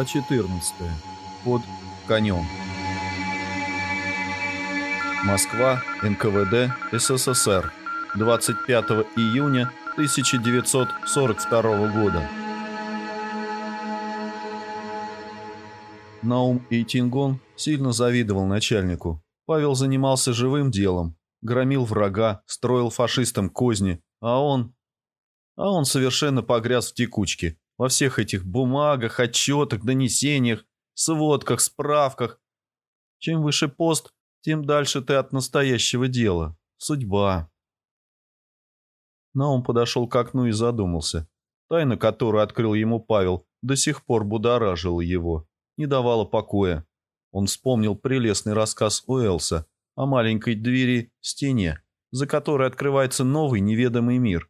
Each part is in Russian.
Глава 14. Под конем. Москва, НКВД, СССР. 25 июня 1942 года. Наум Эйтингон сильно завидовал начальнику. Павел занимался живым делом, громил врага, строил фашистам козни, а он... А он совершенно погряз в текучке, во всех этих бумагах, отчетах, донесениях, сводках, справках. Чем выше пост, тем дальше ты от настоящего дела. Судьба. Наум подошел к окну и задумался. Тайна, которую открыл ему Павел, до сих пор будоражила его, не давала покоя. Он вспомнил прелестный рассказ Уэлса о маленькой двери в стене, за которой открывается новый неведомый мир.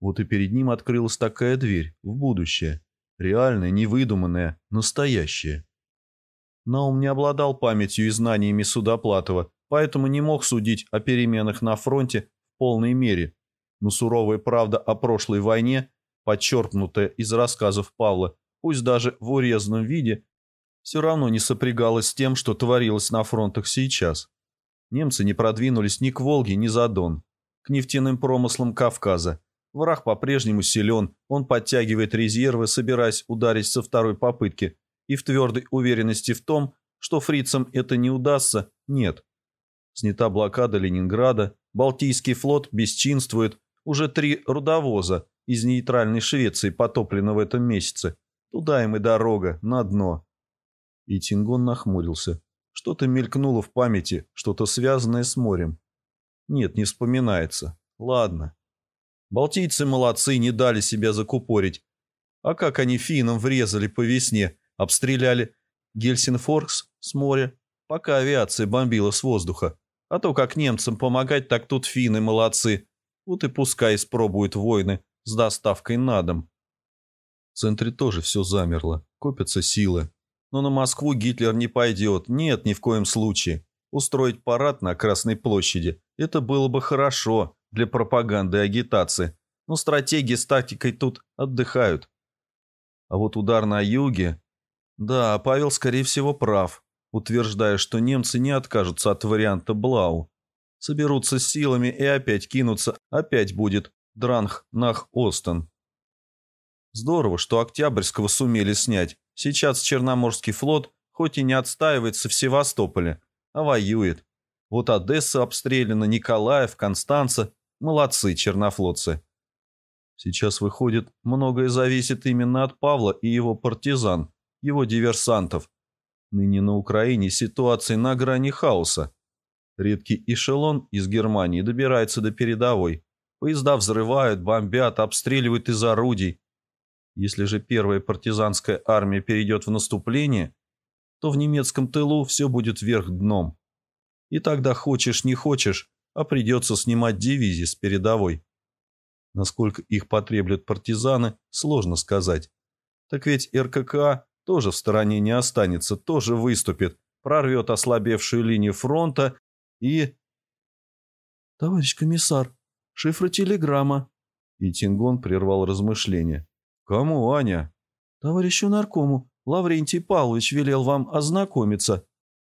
Вот и перед ним открылась такая дверь в будущее. Реальное, невыдуманное, настоящее. Наум не обладал памятью и знаниями Судоплатова, поэтому не мог судить о переменах на фронте в полной мере. Но суровая правда о прошлой войне, подчеркнутая из рассказов Павла, пусть даже в урезанном виде, все равно не сопрягалась с тем, что творилось на фронтах сейчас. Немцы не продвинулись ни к Волге, ни за Дон, к нефтяным промыслам Кавказа, Враг по-прежнему силен, он подтягивает резервы, собираясь ударить со второй попытки, и в твердой уверенности в том, что фрицам это не удастся, нет. Снята блокада Ленинграда, Балтийский флот бесчинствует, уже три рудовоза из нейтральной Швеции потоплено в этом месяце. Туда им и дорога, на дно. И Тингон нахмурился. Что-то мелькнуло в памяти, что-то связанное с морем. Нет, не вспоминается. Ладно. Балтийцы молодцы, не дали себя закупорить. А как они финнам врезали по весне, обстреляли Гельсинфоркс с моря, пока авиация бомбила с воздуха. А то как немцам помогать, так тут финны молодцы. Вот и пускай испробуют войны с доставкой на дом. В центре тоже все замерло, копятся силы. Но на Москву Гитлер не пойдет, нет, ни в коем случае. Устроить парад на Красной площади – это было бы хорошо, для пропаганды и агитации, но стратегии с тактикой тут отдыхают. А вот удар на юге... Да, Павел, скорее всего, прав, утверждая, что немцы не откажутся от варианта Блау. Соберутся силами и опять кинутся, опять будет Дранг Нах Остен. Здорово, что Октябрьского сумели снять. Сейчас Черноморский флот хоть и не отстаивается в Севастополе, а воюет. Вот Одесса обстреляна, Николаев, Констанца. Молодцы, чернофлотцы. Сейчас выходит, многое зависит именно от Павла и его партизан, его диверсантов. Ныне на Украине ситуация на грани хаоса. Редкий эшелон из Германии добирается до передовой. Поезда взрывают, бомбят, обстреливают из орудий. Если же первая партизанская армия перейдет в наступление, то в немецком тылу все будет вверх дном. И тогда хочешь не хочешь, а придется снимать дивизии с передовой. Насколько их потреблют партизаны, сложно сказать. Так ведь РККА тоже в стороне не останется, тоже выступит, прорвет ослабевшую линию фронта и... «Товарищ комиссар, шифры телеграмма». И Тингон прервал размышления. «Кому, Аня?» «Товарищу наркому. Лаврентий Павлович велел вам ознакомиться».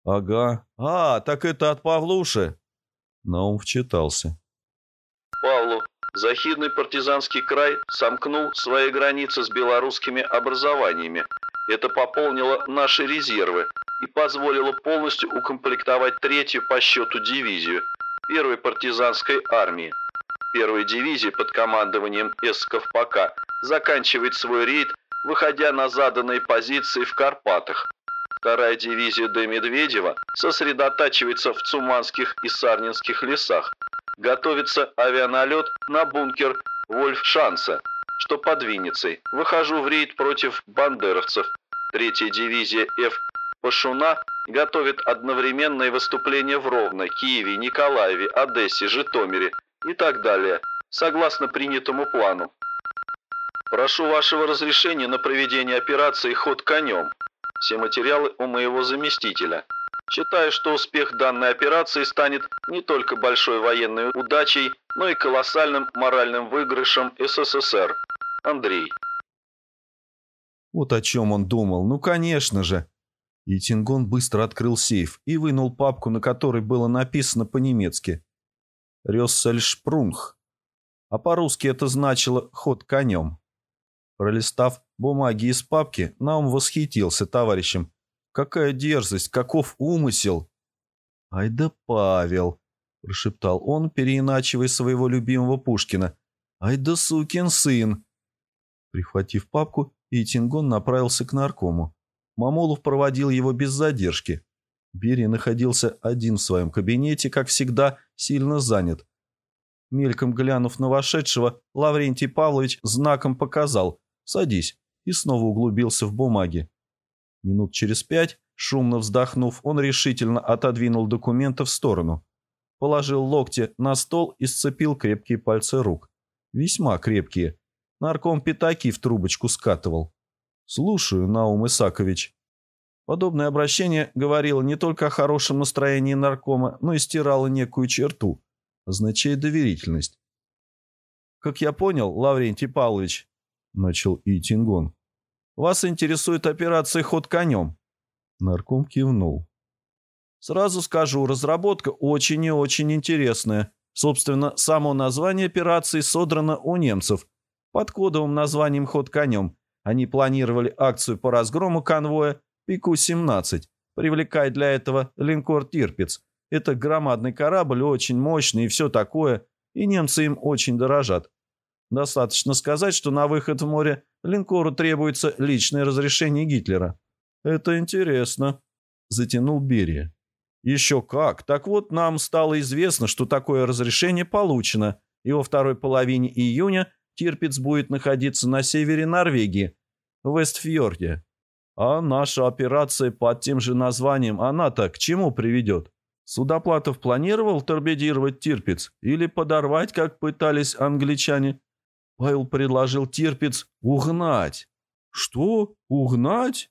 «Ага. А, так это от Павлуши». Наум вчитался. Павлу, Захидный партизанский край сомкнул свои границы с белорусскими образованиями. Это пополнило наши резервы и позволило полностью укомплектовать третью по счету дивизию первой партизанской армии. Первая дивизия под командованием Эсков-Пока заканчивает свой рейд, выходя на заданные позиции в Карпатах. Вторая дивизия Д. Медведева сосредотачивается в Цуманских и Сарнинских лесах. Готовится авианалет на бункер Вольфшанса, что под Винницей. Выхожу в рейд против бандеровцев. Третья дивизия Ф. Пашуна готовит одновременное выступление в Ровно, Киеве, Николаеве, Одессе, Житомире и так далее, согласно принятому плану. Прошу вашего разрешения на проведение операции «Ход конем». Все материалы у моего заместителя. Считаю, что успех данной операции станет не только большой военной удачей, но и колоссальным моральным выигрышем СССР. Андрей. Вот о чем он думал. Ну, конечно же. И Тингон быстро открыл сейф и вынул папку, на которой было написано по-немецки. «Рёссельшпрунг». А по-русски это значило «ход конем». Пролистав бумаги из папки, Наум восхитился товарищем. «Какая дерзость! Каков умысел!» «Ай да Павел!» – прошептал он, переиначивая своего любимого Пушкина. «Ай да сукин сын!» Прихватив папку, Итингон направился к наркому. Мамолов проводил его без задержки. Берия находился один в своем кабинете, как всегда, сильно занят. Мельком глянув на вошедшего, Лаврентий Павлович знаком показал «Садись» и снова углубился в бумаги. Минут через пять, шумно вздохнув, он решительно отодвинул документы в сторону. Положил локти на стол и сцепил крепкие пальцы рук. Весьма крепкие. Нарком пятаки в трубочку скатывал. «Слушаю, Наум Исакович». Подобное обращение говорило не только о хорошем настроении наркома, но и стирало некую черту, означает доверительность. «Как я понял, Лаврентий Павлович», — начал Итингон, — «вас интересует операция «Ход конем». Нарком кивнул. «Сразу скажу, разработка очень и очень интересная. Собственно, само название операции содрано у немцев — под кодовым названием «Ход конем» они планировали акцию по разгрому конвоя «Пику-17», привлекая для этого линкор «Тирпиц». Это громадный корабль, очень мощный и все такое, и немцы им очень дорожат. Достаточно сказать, что на выход в море линкору требуется личное разрешение Гитлера. «Это интересно», – затянул Берия. «Еще как. Так вот, нам стало известно, что такое разрешение получено, и во второй половине июня – Тирпиц будет находиться на севере Норвегии, в Вестфьорде. А наша операция под тем же названием, она-то к чему приведет? Судоплатов планировал торпедировать Тирпиц или подорвать, как пытались англичане? Павел предложил Тирпиц угнать. Что? Угнать?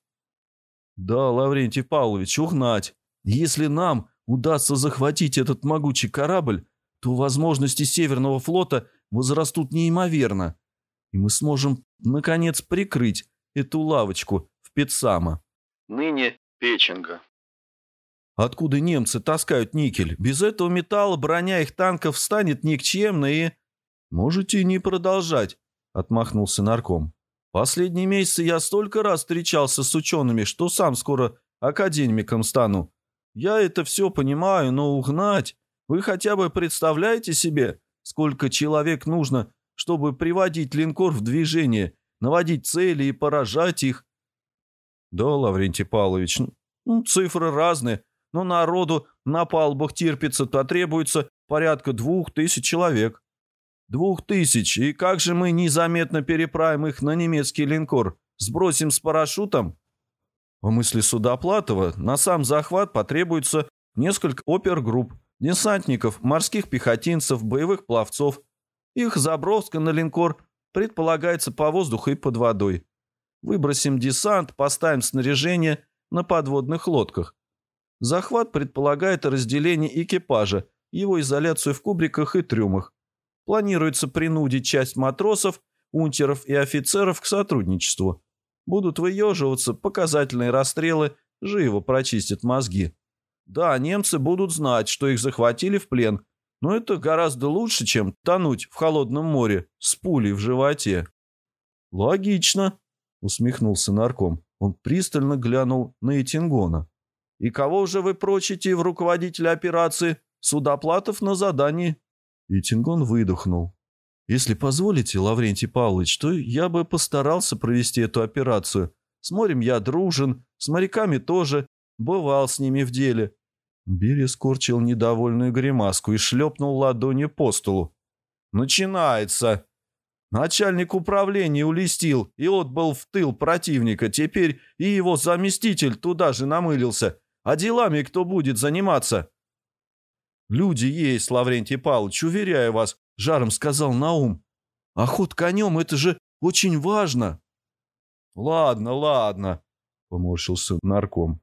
Да, Лаврентий Павлович, угнать. Если нам удастся захватить этот могучий корабль, то возможности Северного флота возрастут неимоверно, и мы сможем, наконец, прикрыть эту лавочку в Петсама. Ныне Печенга. Откуда немцы таскают никель? Без этого металла броня их танков станет никчемной и... Можете не продолжать, отмахнулся нарком. Последние месяцы я столько раз встречался с учеными, что сам скоро академиком стану. Я это все понимаю, но угнать... Вы хотя бы представляете себе, Сколько человек нужно, чтобы приводить линкор в движение, наводить цели и поражать их? Да, Лаврентий Павлович, ну, цифры разные, но народу на палубах терпится-то требуется порядка двух тысяч человек. Двух тысяч, и как же мы незаметно переправим их на немецкий линкор? Сбросим с парашютом? По мысли Судоплатова, на сам захват потребуется несколько опергрупп, десантников, морских пехотинцев, боевых пловцов. Их заброска на линкор предполагается по воздуху и под водой. Выбросим десант, поставим снаряжение на подводных лодках. Захват предполагает разделение экипажа, его изоляцию в кубриках и трюмах. Планируется принудить часть матросов, унтеров и офицеров к сотрудничеству. Будут выеживаться, показательные расстрелы живо прочистят мозги. Да, немцы будут знать, что их захватили в плен, но это гораздо лучше, чем тонуть в холодном море с пулей в животе. Логично, усмехнулся нарком. Он пристально глянул на Этингона. «И кого же вы прочите в руководителя операции? Судоплатов на задании?» Этингон выдохнул. «Если позволите, Лаврентий Павлович, то я бы постарался провести эту операцию. С морем я дружен, с моряками тоже, бывал с ними в деле. Берия скорчил недовольную гримаску и шлепнул ладонью по столу. «Начинается!» Начальник управления улестил и отбыл в тыл противника. Теперь и его заместитель туда же намылился. А делами кто будет заниматься? «Люди есть, Лаврентий Павлович, уверяю вас», — жаром сказал Наум. «Охот конем — это же очень важно». «Ладно, ладно», — поморщился нарком.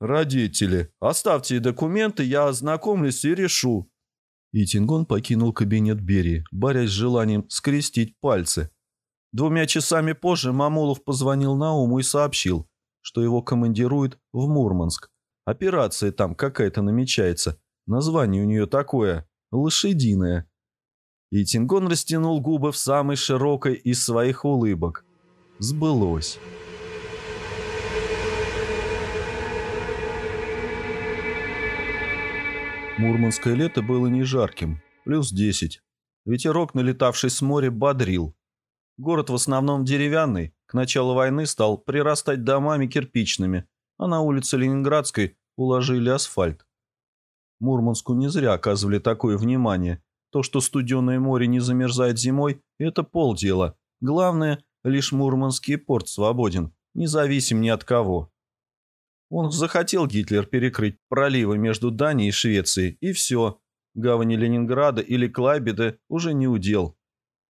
«Родители, оставьте документы, я ознакомлюсь и решу». И Тингон покинул кабинет Берии, борясь с желанием скрестить пальцы. Двумя часами позже Мамулов позвонил Науму и сообщил, что его командируют в Мурманск. Операция там какая-то намечается. Название у нее такое – лошадиное. И Тингон растянул губы в самой широкой из своих улыбок. Сбылось. Мурманское лето было не жарким, плюс десять. Ветерок, налетавший с моря, бодрил. Город в основном деревянный, к началу войны стал прирастать домами кирпичными, а на улице Ленинградской уложили асфальт. Мурманску не зря оказывали такое внимание. То, что студеное море не замерзает зимой, это полдела. Главное, лишь Мурманский порт свободен, независим ни от кого. Он захотел Гитлер перекрыть проливы между Данией и Швецией, и все. Гавани Ленинграда или Клайбеда уже не удел.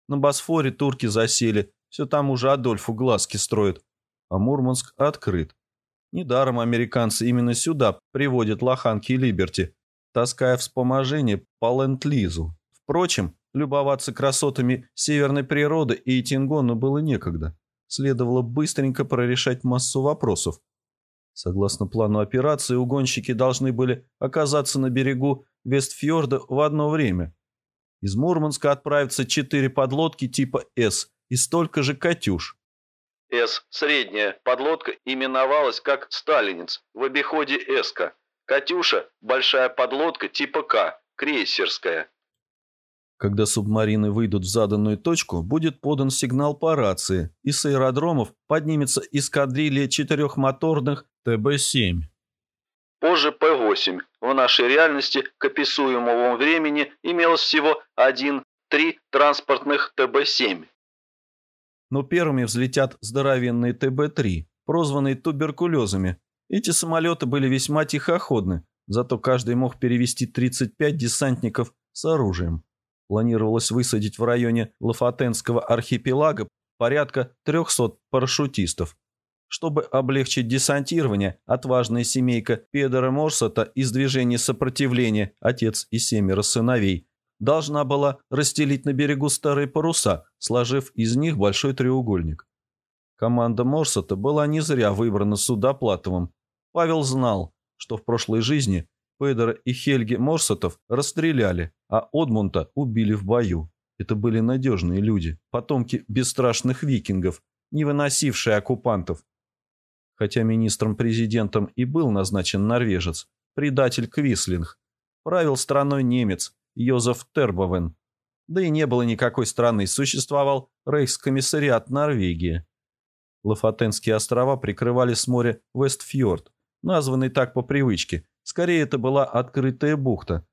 На Босфоре турки засели, все там уже Адольфу глазки строят. А Мурманск открыт. Недаром американцы именно сюда приводят лоханки и либерти, таская вспоможение по ленд-лизу. Впрочем, любоваться красотами северной природы и Тингону было некогда. Следовало быстренько прорешать массу вопросов. Согласно плану операции, угонщики должны были оказаться на берегу Вестфьорда в одно время. Из Мурманска отправятся четыре подлодки типа «С» и столько же «Катюш». «С» средняя подлодка именовалась как «Сталинец» в обиходе «Эска». «Катюша» – большая подлодка типа «К», крейсерская. Когда субмарины выйдут в заданную точку, будет подан сигнал по рации, и с аэродромов поднимется эскадрилья четырехмоторных ТБ-7. Позже П-8. В нашей реальности к описуемому времени имелось всего один-три транспортных ТБ-7. Но первыми взлетят здоровенные ТБ-3, прозванные туберкулезами. Эти самолеты были весьма тихоходны, зато каждый мог перевести 35 десантников с оружием. Планировалось высадить в районе Лафатенского архипелага порядка 300 парашютистов. Чтобы облегчить десантирование, отважная семейка Педера Морсета из движения сопротивления «Отец и семеро сыновей» должна была расстелить на берегу старые паруса, сложив из них большой треугольник. Команда Морсета была не зря выбрана Судоплатовым. Павел знал, что в прошлой жизни Педера и Хельги Морсетов расстреляли, а Одмунта убили в бою. Это были надежные люди, потомки бесстрашных викингов, не выносившие оккупантов. Хотя министром-президентом и был назначен норвежец, предатель Квислинг, правил страной немец Йозеф Тербовен. Да и не было никакой страны, существовал рейхскомиссариат Норвегии. Лафатенские острова прикрывали с моря Вестфьорд, названный так по привычке, Скорее, это была открытая бухта,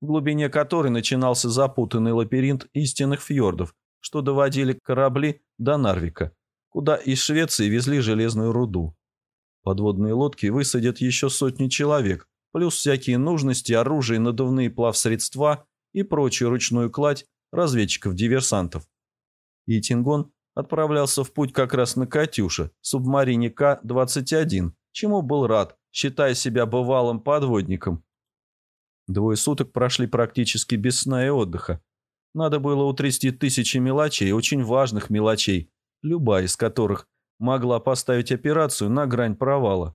в глубине которой начинался запутанный лабиринт истинных фьордов, что доводили корабли до Нарвика, куда из Швеции везли железную руду. Подводные лодки высадят еще сотни человек, плюс всякие нужности, оружие, надувные плавсредства и прочую ручную кладь разведчиков-диверсантов. И Тингон отправлялся в путь как раз на «Катюше», субмарине К-21, чему был рад, считая себя бывалым подводником. Двое суток прошли практически без сна и отдыха. Надо было утрясти тысячи мелочей, очень важных мелочей, любая из которых могла поставить операцию на грань провала.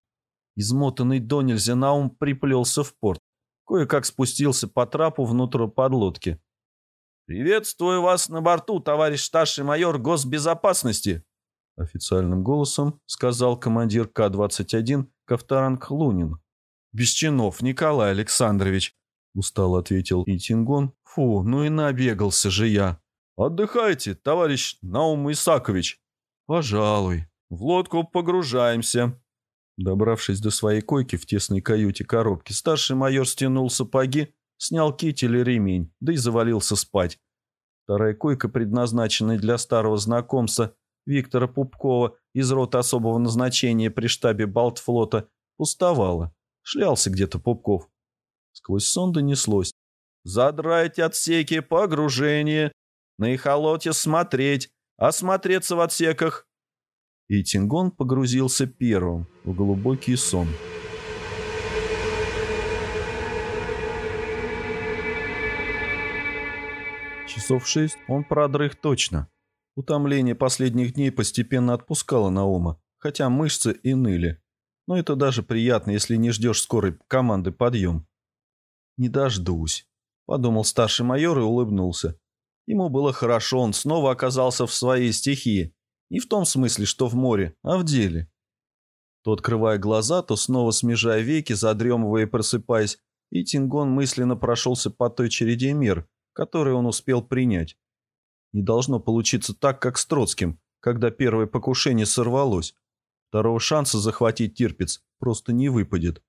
Измотанный до нельзя Наум приплелся в порт. Кое-как спустился по трапу внутрь подлодки. «Приветствую вас на борту, товарищ старший майор госбезопасности!» Официальным голосом сказал командир К-21 Ковторанг Лунин. «Без чинов, Николай Александрович», — устало ответил Итингон. «Фу, ну и набегался же я». «Отдыхайте, товарищ Наум Исакович». «Пожалуй. В лодку погружаемся». Добравшись до своей койки в тесной каюте коробки, старший майор стянул сапоги, снял китель и ремень, да и завалился спать. Вторая койка, предназначенная для старого знакомца Виктора Пупкова из роты особого назначения при штабе Балтфлота пустовала. Шлялся где-то Пупков. Сквозь сон донеслось. «Задрать отсеки, погружение, на эхолоте смотреть, осмотреться в отсеках». И Тингон погрузился первым в глубокий сон. Часов шесть он продрых точно. Утомление последних дней постепенно отпускало Наума, хотя мышцы и ныли. Но это даже приятно, если не ждешь скорой команды подъем. «Не дождусь», — подумал старший майор и улыбнулся. Ему было хорошо, он снова оказался в своей стихии. Не в том смысле, что в море, а в деле. То открывая глаза, то снова смежая веки, задремывая и просыпаясь, и Тингон мысленно прошелся по той череде мер, которые он успел принять. Не должно получиться так, как с Троцким, когда первое покушение сорвалось. Второго шанса захватить Тирпиц просто не выпадет.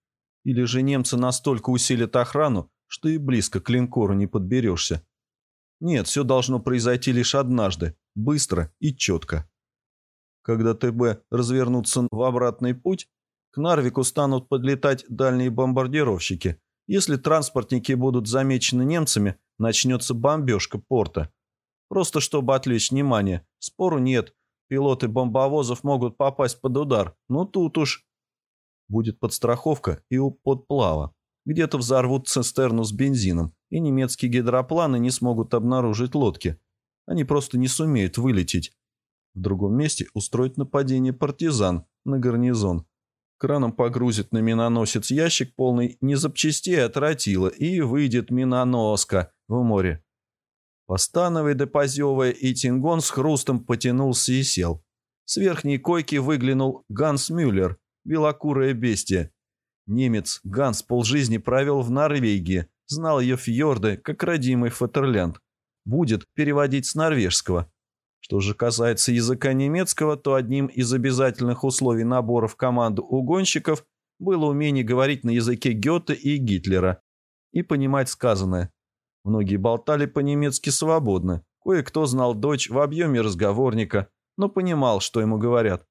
Или же немцы настолько усилят охрану, что и близко к линкору не подберешься. Нет, все должно произойти лишь однажды, быстро и четко. Когда ТБ развернутся в обратный путь, к Нарвику станут подлетать дальние бомбардировщики. Если транспортники будут замечены немцами, начнется бомбежка порта. Просто чтобы отвлечь внимание. Спору нет. Пилоты бомбовозов могут попасть под удар. Но тут уж... Будет подстраховка и у подплава. Где-то взорвут цистерну с бензином, и немецкие гидропланы не смогут обнаружить лодки. Они просто не сумеют вылететь. В другом месте устроить нападение партизан на гарнизон. Краном погрузит на миноносец ящик полный не запчастей, а тротила, и выйдет миноноска в море. Постановая да и Тингон с хрустом потянулся и сел. С верхней койки выглянул Ганс Мюллер, белокурое бестие. Немец Ганс полжизни провел в Норвегии, знал ее фьорды, как родимый Фатерлянд. Будет переводить с норвежского. Что же касается языка немецкого, то одним из обязательных условий набора в команду угонщиков было умение говорить на языке Гёте и Гитлера и понимать сказанное. Многие болтали по-немецки свободно, кое-кто знал дочь в объеме разговорника, но понимал, что ему говорят.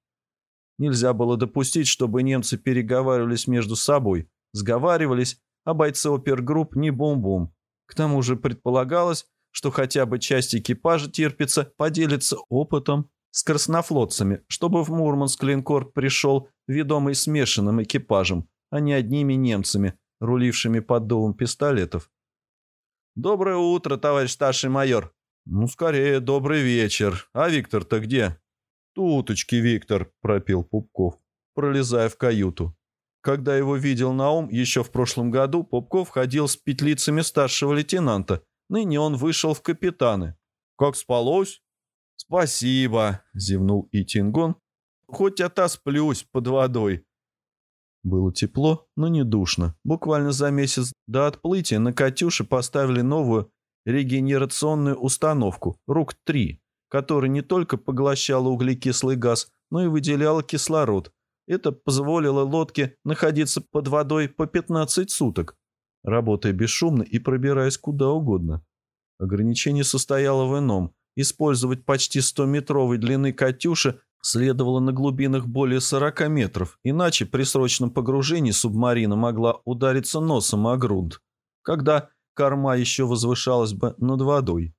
Нельзя было допустить, чтобы немцы переговаривались между собой, сговаривались, а бойцы опергрупп не бум-бум. К тому же предполагалось, что хотя бы часть экипажа терпится поделиться опытом с краснофлотцами, чтобы в Мурманск линкор пришел ведомый смешанным экипажем, а не одними немцами, рулившими под дулом пистолетов. «Доброе утро, товарищ старший майор!» «Ну, скорее, добрый вечер. А Виктор-то где?» «Туточки, Виктор», — пропел Пупков, пролезая в каюту. Когда его видел Наум еще в прошлом году, Пупков ходил с петлицами старшего лейтенанта. Ныне он вышел в капитаны. «Как спалось?» «Спасибо», — зевнул Итингон. «Хоть отосплюсь под водой». Было тепло, но не душно. Буквально за месяц до отплытия на «Катюше» поставили новую регенерационную установку «Рук-3», который не только поглощал углекислый газ, но и выделял кислород. Это позволило лодке находиться под водой по 15 суток, работая бесшумно и пробираясь куда угодно. Ограничение состояло в ином. Использовать почти 100-метровой длины «Катюши» следовало на глубинах более 40 метров, иначе при срочном погружении субмарина могла удариться носом о грунт, когда корма еще возвышалась бы над водой.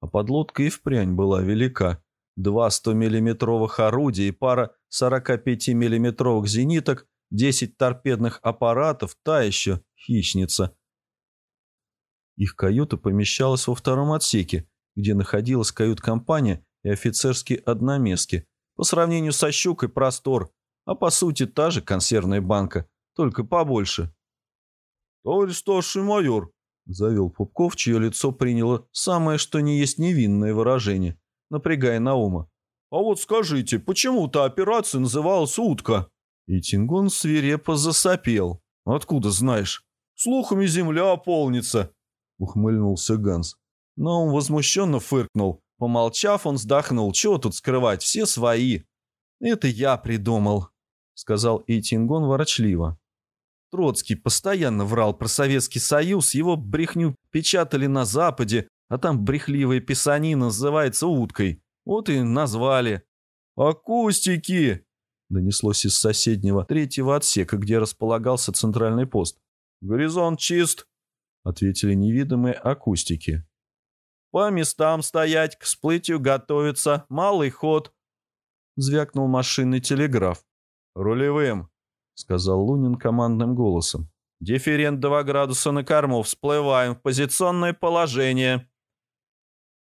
А подлодка и впрямь была велика. Два 100-миллиметровых орудия и пара 45-миллиметровых зениток, 10 торпедных аппаратов, та еще хищница. Их каюта помещалась во втором отсеке, где находилась кают-компания и офицерские одноместки. По сравнению со «Щукой» простор, а по сути та же консервная банка, только побольше. «Товарищ старший майор», Завел Пупков, чье лицо приняло самое что ни есть невинное выражение, напрягая Наума. «А вот скажите, почему та операция называлась «Утка»?» И Тингон свирепо засопел. «Откуда знаешь?» «Слухами земля полнится», — ухмыльнулся Ганс. Но он возмущенно фыркнул. Помолчав, он вздохнул. «Чего тут скрывать? Все свои». «Это я придумал», — сказал Эйтингон ворочливо. Троцкий постоянно врал про Советский Союз, его брехню печатали на Западе, а там брехливая писанина называется уткой. Вот и назвали. «Акустики!» — донеслось из соседнего третьего отсека, где располагался центральный пост. «Горизонт чист!» — ответили невидимые акустики. «По местам стоять, к всплытию готовиться, малый ход!» — звякнул машинный телеграф. «Рулевым!» сказал Лунин командным голосом. «Дифферент 2 градуса на корму. Всплываем в позиционное положение».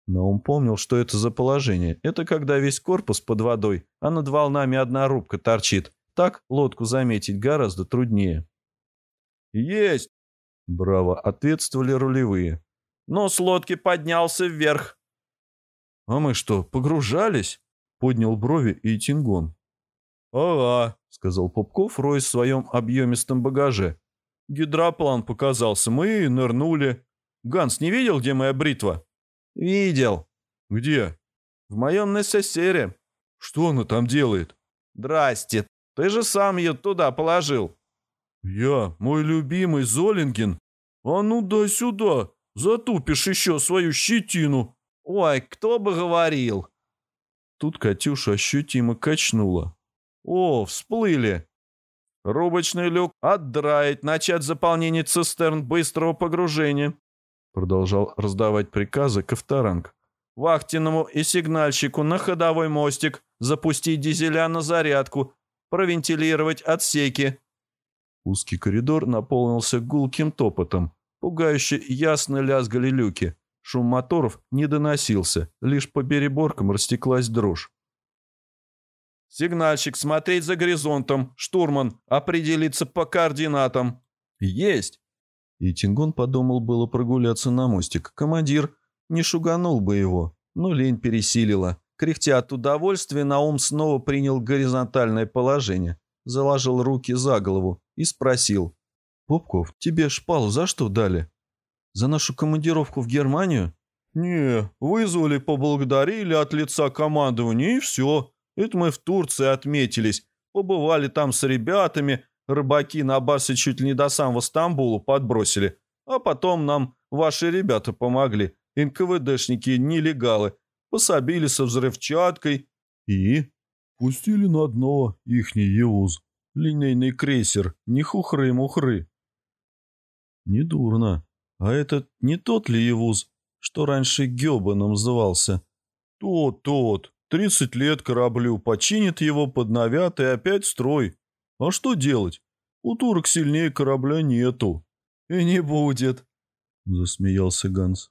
Но он помнил, что это за положение. Это когда весь корпус под водой, а над волнами одна рубка торчит. Так лодку заметить гораздо труднее. «Есть!» — браво ответствовали рулевые. Нос лодки поднялся вверх. «А мы что, погружались?» — поднял брови и Тингон. «Ага», — сказал Попков, роясь в своем объемистом багаже. «Гидроплан показался, мы нырнули. Ганс не видел, где моя бритва?» «Видел». «Где?» «В моем necessere». «Что она там делает?» «Здрасте, ты же сам ее туда положил». «Я, мой любимый Золинген? А ну дай сюда, затупишь еще свою щетину». «Ой, кто бы говорил!» Тут Катюша ощутимо качнула. «О, всплыли!» «Рубочный люк отдраить, начать заполнение цистерн быстрого погружения», продолжал раздавать приказы Ковторанг. «Вахтенному и сигнальщику на ходовой мостик запустить дизеля на зарядку, провентилировать отсеки». Узкий коридор наполнился гулким топотом. Пугающе ясно лязгали люки. Шум моторов не доносился, лишь по переборкам растеклась дрожь. «Сигнальщик, смотреть за горизонтом. Штурман, определиться по координатам». «Есть!» И Тингон подумал было прогуляться на мостик. Командир не шуганул бы его, но лень пересилила. Кряхтя от удовольствия, Наум снова принял горизонтальное положение, заложил руки за голову и спросил. «Попков, тебе шпалу за что дали?» За нашу командировку в Германию? Не, вызвали, поблагодарили от лица командования и все. Это мы в Турции отметились. Побывали там с ребятами, рыбаки на Барсе чуть ли не до самого Стамбула подбросили. А потом нам ваши ребята помогли, НКВДшники-нелегалы. Пособили со взрывчаткой и... Пустили на дно ихний Евуз. Линейный крейсер, не хухры-мухры. Недурно. А этот не тот ли Евуз, что раньше Гёбаном назывался? Тот, тот. Тридцать лет кораблю, починит его, подновят и опять строй. А что делать? У турок сильнее корабля нету. И не будет, засмеялся Ганс.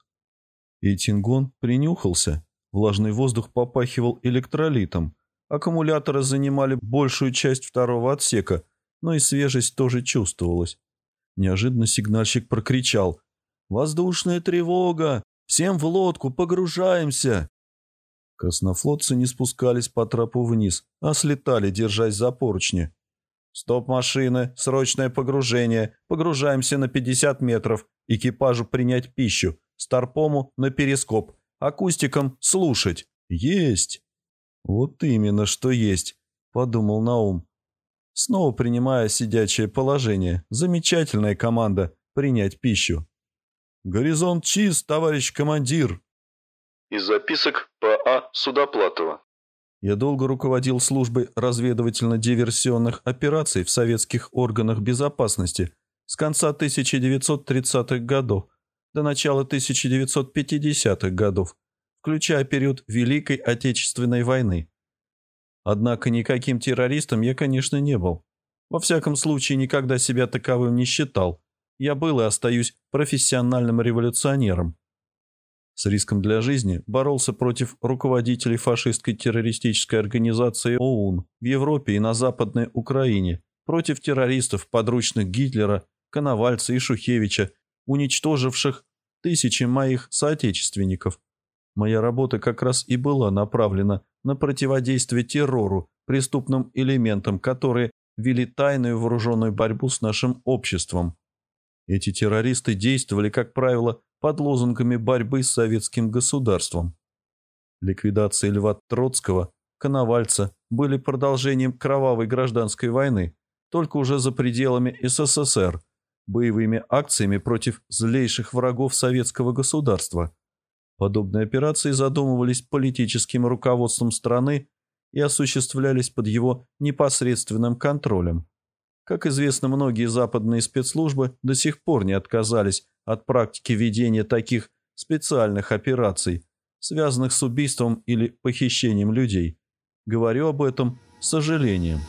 И Тингон принюхался. Влажный воздух попахивал электролитом. Аккумуляторы занимали большую часть второго отсека, но и свежесть тоже чувствовалась. Неожиданно сигнальщик прокричал. «Воздушная тревога! Всем в лодку, погружаемся!» Коснофлотцы не спускались по трапу вниз, а слетали, держась за поручни. «Стоп машины! Срочное погружение! Погружаемся на 50 метров! Экипажу принять пищу! Старпому на перископ! Акустикам слушать! Есть!» «Вот именно, что есть!» — подумал Наум. Снова принимая сидячее положение. Замечательная команда «принять пищу». «Горизонт чист, товарищ командир!» Из записок П.А. Судоплатова. Я долго руководил службой разведывательно-диверсионных операций в советских органах безопасности с конца 1930-х годов до начала 1950-х годов, включая период Великой Отечественной войны. Однако никаким террористом я, конечно, не был. Во всяком случае, никогда себя таковым не считал – я был и остаюсь профессиональным революционером. С риском для жизни боролся против руководителей фашистской террористической организации ОУН в Европе и на Западной Украине, против террористов, подручных Гитлера, Коновальца и Шухевича, уничтоживших тысячи моих соотечественников. Моя работа как раз и была направлена на противодействие террору, преступным элементам, которые вели тайную вооруженную борьбу с нашим обществом. Эти террористы действовали, как правило, под лозунгами борьбы с советским государством. Ликвидация Льва Троцкого, Коновальца были продолжением кровавой гражданской войны, только уже за пределами СССР, боевыми акциями против злейших врагов советского государства. Подобные операции задумывались политическим руководством страны и осуществлялись под его непосредственным контролем. Как известно, многие западные спецслужбы до сих пор не отказались от практики ведения таких специальных операций, связанных с убийством или похищением людей. Говорю об этом с сожалением.